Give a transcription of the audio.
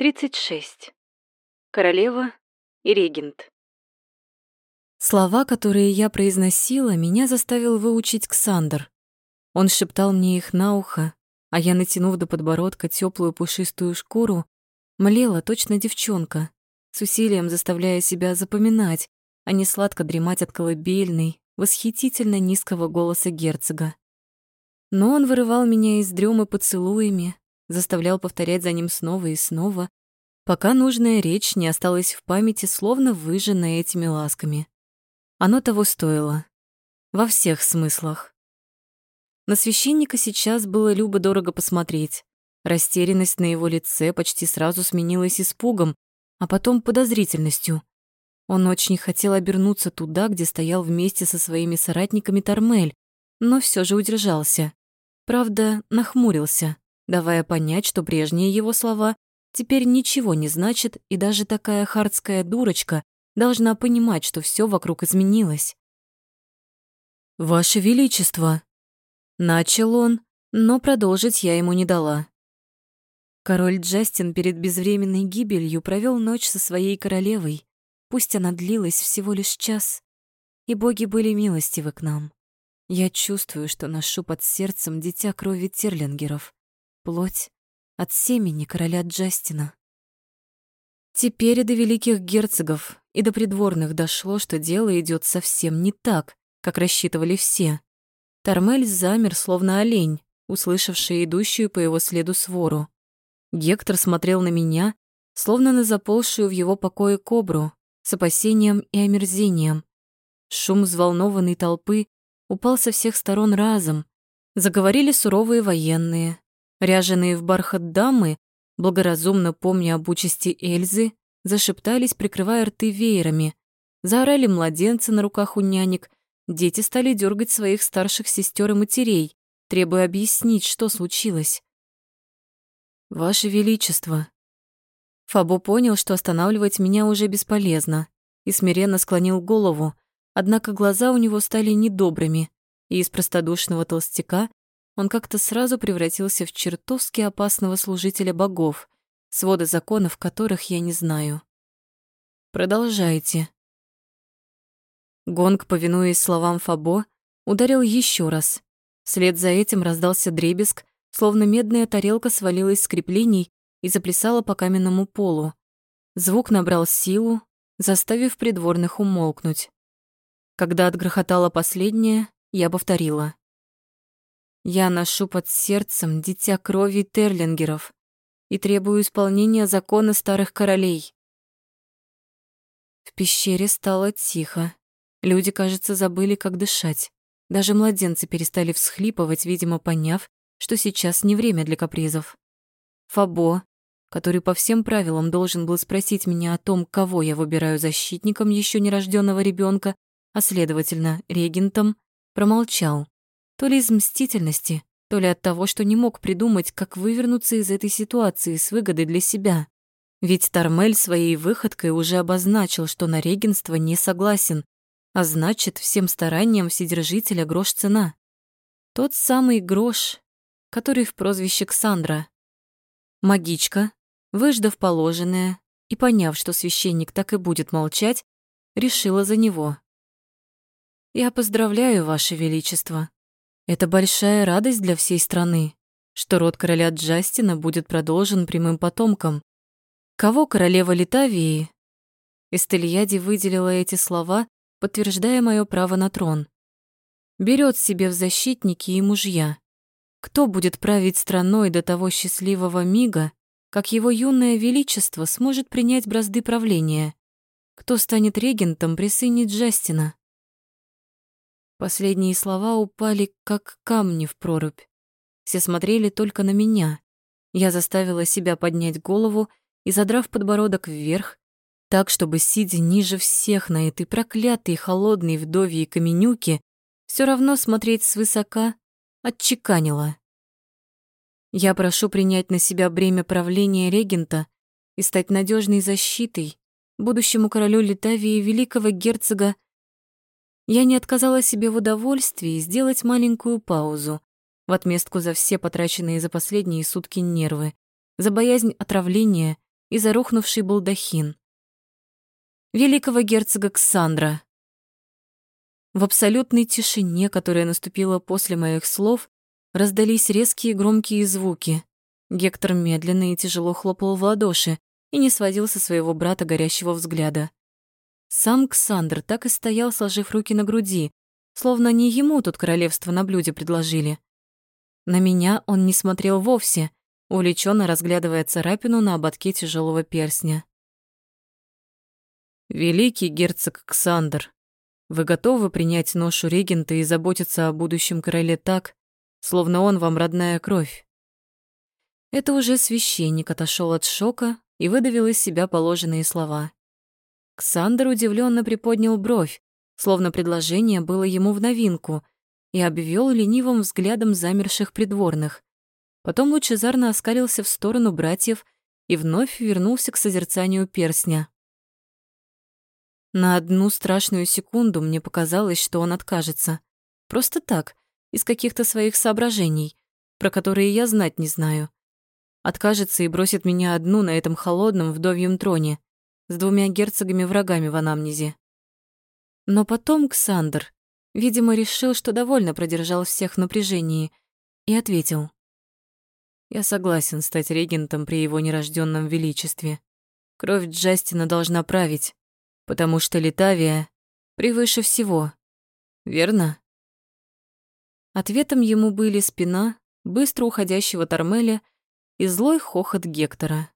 36. Королева и регент. Слова, которые я произносила, меня заставил выучить Ксандр. Он шептал мне их на ухо, а я, натянув до подбородка теплую пушистую шкуру, млела точно девчонка, с усилием заставляя себя запоминать, а не сладко дремать от колыбельной, восхитительно низкого голоса герцога. Но он вырывал меня из дремы поцелуями, заставлял повторять за ним снова и снова, пока нужная речь не осталась в памяти, словно выжженная этими ласками. Оно того стоило. Во всех смыслах. На священника сейчас было любо-дорого посмотреть. Растерянность на его лице почти сразу сменилась испугом, а потом подозрительностью. Он очень хотел обернуться туда, где стоял вместе со своими соратниками Тормель, но все же удержался. Правда, нахмурился давая понять, что прежние его слова теперь ничего не значат, и даже такая хардская дурочка должна понимать, что все вокруг изменилось. «Ваше Величество!» Начал он, но продолжить я ему не дала. Король Джастин перед безвременной гибелью провел ночь со своей королевой, пусть она длилась всего лишь час, и боги были милостивы к нам. Я чувствую, что ношу под сердцем дитя крови терлингеров плоть от семени короля Джастина. Теперь и до великих герцогов, и до придворных дошло, что дело идет совсем не так, как рассчитывали все. Тормель замер, словно олень, услышавший идущую по его следу свору. Гектор смотрел на меня, словно на заползшую в его покое кобру, с опасением и омерзением. Шум взволнованной толпы упал со всех сторон разом. Заговорили суровые военные, Ряженые в бархат дамы, благоразумно помня об участи Эльзы, зашептались, прикрывая рты веерами. Заорали младенцы на руках у нянек, дети стали дергать своих старших сестер и матерей, требуя объяснить, что случилось. «Ваше Величество!» Фабо понял, что останавливать меня уже бесполезно, и смиренно склонил голову, однако глаза у него стали недобрыми, и из простодушного толстяка он как-то сразу превратился в чертовски опасного служителя богов, своды законов которых я не знаю. Продолжайте. Гонг, повинуясь словам Фабо, ударил еще раз. Вслед за этим раздался дребезг, словно медная тарелка свалилась с креплений и заплясала по каменному полу. Звук набрал силу, заставив придворных умолкнуть. Когда отгрохотала последняя, я повторила. Я ношу под сердцем дитя крови Терлингеров и требую исполнения закона старых королей. В пещере стало тихо. Люди, кажется, забыли, как дышать. Даже младенцы перестали всхлипывать, видимо, поняв, что сейчас не время для капризов. Фабо, который по всем правилам должен был спросить меня о том, кого я выбираю защитником еще нерожденного ребенка, а следовательно, регентом, промолчал. То ли из мстительности, то ли от того, что не мог придумать, как вывернуться из этой ситуации с выгодой для себя. Ведь Тормель своей выходкой уже обозначил, что на регенство не согласен, а значит, всем стараниям Вседержителя грош цена. Тот самый грош, который в прозвище Ксандра. Магичка, выждав положенное и поняв, что священник так и будет молчать, решила за него. «Я поздравляю, Ваше Величество», это большая радость для всей страны, что род короля Джастина будет продолжен прямым потомком. Кого королева Литавии? Эстельяди выделила эти слова, подтверждая мое право на трон. Берет себе в защитники и мужья. Кто будет править страной до того счастливого мига, как его юное величество сможет принять бразды правления? Кто станет регентом при сыне Джастина? Последние слова упали, как камни в прорубь. Все смотрели только на меня. Я заставила себя поднять голову и, задрав подбородок вверх, так, чтобы, сидя ниже всех на этой проклятой холодной вдовьей каменюке, все равно смотреть свысока, отчеканила. Я прошу принять на себя бремя правления регента и стать надежной защитой будущему королю Литавии великого герцога я не отказала себе в удовольствии сделать маленькую паузу в отместку за все потраченные за последние сутки нервы, за боязнь отравления и зарухнувший балдахин. Великого герцога Ксандра. В абсолютной тишине, которая наступила после моих слов, раздались резкие громкие звуки. Гектор медленно и тяжело хлопал в ладоши и не сводил со своего брата горящего взгляда. Сам Ксандр так и стоял, сложив руки на груди, словно не ему тут королевство на блюде предложили. На меня он не смотрел вовсе, увлеченно разглядывая царапину на ободке тяжелого перстня. «Великий герцог Ксандр, вы готовы принять ношу регента и заботиться о будущем короле так, словно он вам родная кровь?» Это уже священник отошел от шока и выдавил из себя положенные слова. Ксандр удивленно приподнял бровь, словно предложение было ему в новинку, и обвел ленивым взглядом замерших придворных. Потом лучезарно оскалился в сторону братьев и вновь вернулся к созерцанию перстня. На одну страшную секунду мне показалось, что он откажется. Просто так, из каких-то своих соображений, про которые я знать не знаю. Откажется и бросит меня одну на этом холодном вдовьем троне, с двумя герцогами-врагами в анамнезе. Но потом Ксандр, видимо, решил, что довольно продержал всех в напряжении, и ответил. «Я согласен стать регентом при его нерожденном величестве. Кровь Джастина должна править, потому что Литавия превыше всего. Верно? Ответом ему были спина быстро уходящего Тормеля и злой хохот Гектора.